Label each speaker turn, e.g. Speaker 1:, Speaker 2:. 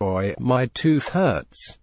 Speaker 1: Boy, my tooth hurts.